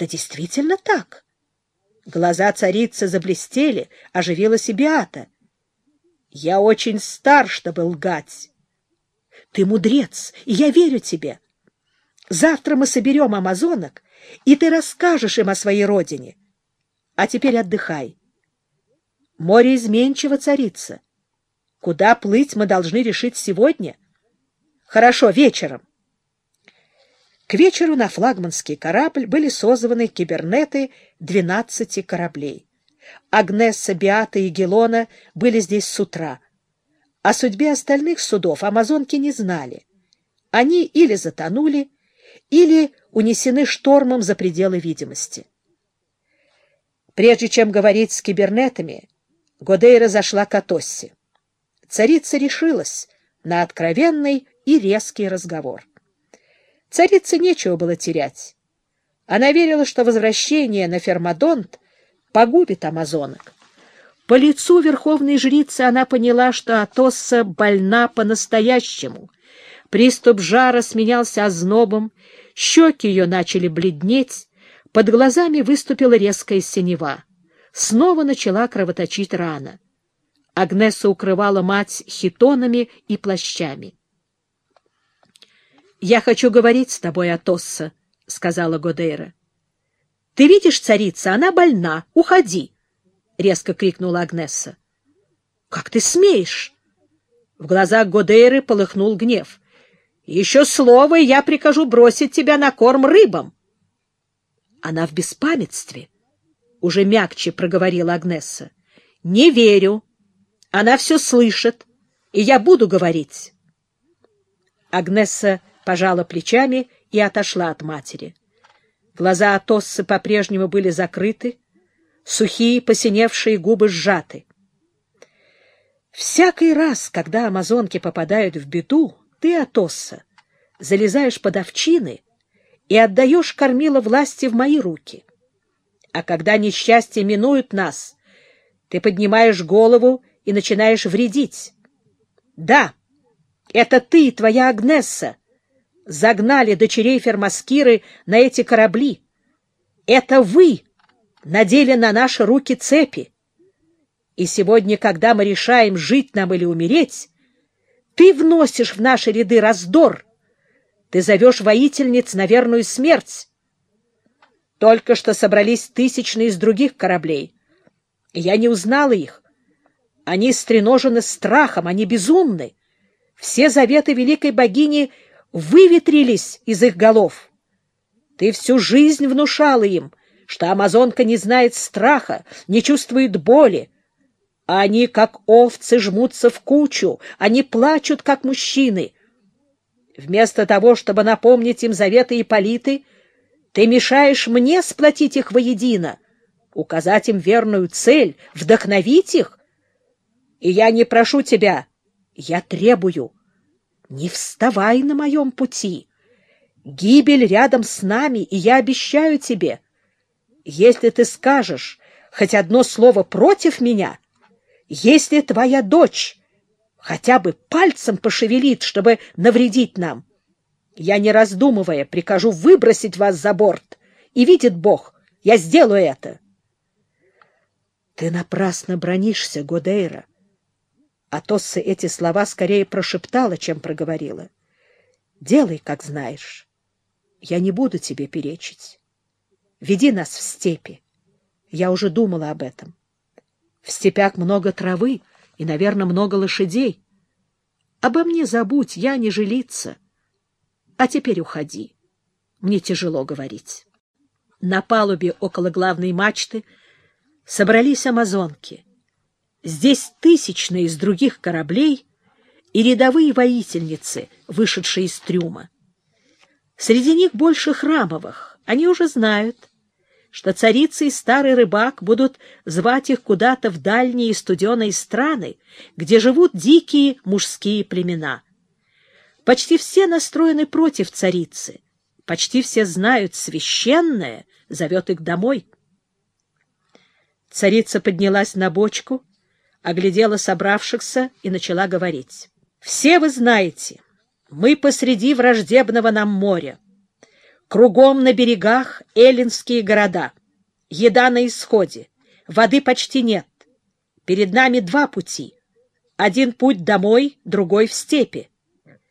Это действительно так. Глаза царицы заблестели, оживилась и Беата. Я очень стар, чтобы лгать. Ты мудрец, и я верю тебе. Завтра мы соберем амазонок, и ты расскажешь им о своей родине. А теперь отдыхай. Море изменчиво, царица. Куда плыть мы должны решить сегодня. Хорошо, вечером. К вечеру на флагманский корабль были созваны кибернеты двенадцати кораблей. Агнесса, Биата и Гелона были здесь с утра. О судьбе остальных судов амазонки не знали. Они или затонули, или унесены штормом за пределы видимости. Прежде чем говорить с кибернетами, Годейра зашла к Атоссе. Царица решилась на откровенный и резкий разговор. Царице нечего было терять. Она верила, что возвращение на Фермадонт погубит амазонок. По лицу верховной жрицы она поняла, что Атосса больна по-настоящему. Приступ жара сменялся ознобом, щеки ее начали бледнеть, под глазами выступила резкая синева. Снова начала кровоточить рана. Агнеса укрывала мать хитонами и плащами. — Я хочу говорить с тобой, Атосса, — сказала Годейра. — Ты видишь, царица, она больна. Уходи! — резко крикнула Агнесса. — Как ты смеешь? В глазах Годейры полыхнул гнев. — Еще слово, и я прикажу бросить тебя на корм рыбам. — Она в беспамятстве, — уже мягче проговорила Агнесса. — Не верю. Она все слышит, и я буду говорить. Агнесса пожала плечами и отошла от матери. Глаза Атоссы по-прежнему были закрыты, сухие посиневшие губы сжаты. Всякий раз, когда амазонки попадают в беду, ты, Атосса, залезаешь под овчины и отдаешь кормила власти в мои руки. А когда несчастье минует нас, ты поднимаешь голову и начинаешь вредить. Да, это ты и твоя Агнесса загнали дочерей Фермаскиры на эти корабли. Это вы надели на наши руки цепи. И сегодня, когда мы решаем, жить нам или умереть, ты вносишь в наши ряды раздор. Ты зовешь воительниц на верную смерть. Только что собрались тысячные из других кораблей. я не узнала их. Они стреножены страхом, они безумны. Все заветы великой богини — выветрились из их голов. Ты всю жизнь внушала им, что амазонка не знает страха, не чувствует боли. Они, как овцы, жмутся в кучу, они плачут, как мужчины. Вместо того, чтобы напомнить им заветы Ипполиты, ты мешаешь мне сплотить их воедино, указать им верную цель, вдохновить их. И я не прошу тебя, я требую — не вставай на моем пути. Гибель рядом с нами, и я обещаю тебе, если ты скажешь хоть одно слово против меня, если твоя дочь хотя бы пальцем пошевелит, чтобы навредить нам, я, не раздумывая, прикажу выбросить вас за борт, и видит Бог, я сделаю это. Ты напрасно бронишься, Годейра. Атосса эти слова скорее прошептала, чем проговорила. «Делай, как знаешь. Я не буду тебе перечить. Веди нас в степи. Я уже думала об этом. В степях много травы и, наверное, много лошадей. Обо мне забудь, я не жилица. А теперь уходи. Мне тяжело говорить». На палубе около главной мачты собрались амазонки — Здесь тысячные из других кораблей и рядовые воительницы, вышедшие из трюма. Среди них больше храмовых. Они уже знают, что царица и старый рыбак будут звать их куда-то в дальние студеные страны, где живут дикие мужские племена. Почти все настроены против царицы, почти все знают, священное зовет их домой. Царица поднялась на бочку — оглядела собравшихся и начала говорить. «Все вы знаете, мы посреди враждебного нам моря. Кругом на берегах эллинские города. Еда на исходе. Воды почти нет. Перед нами два пути. Один путь домой, другой в степи.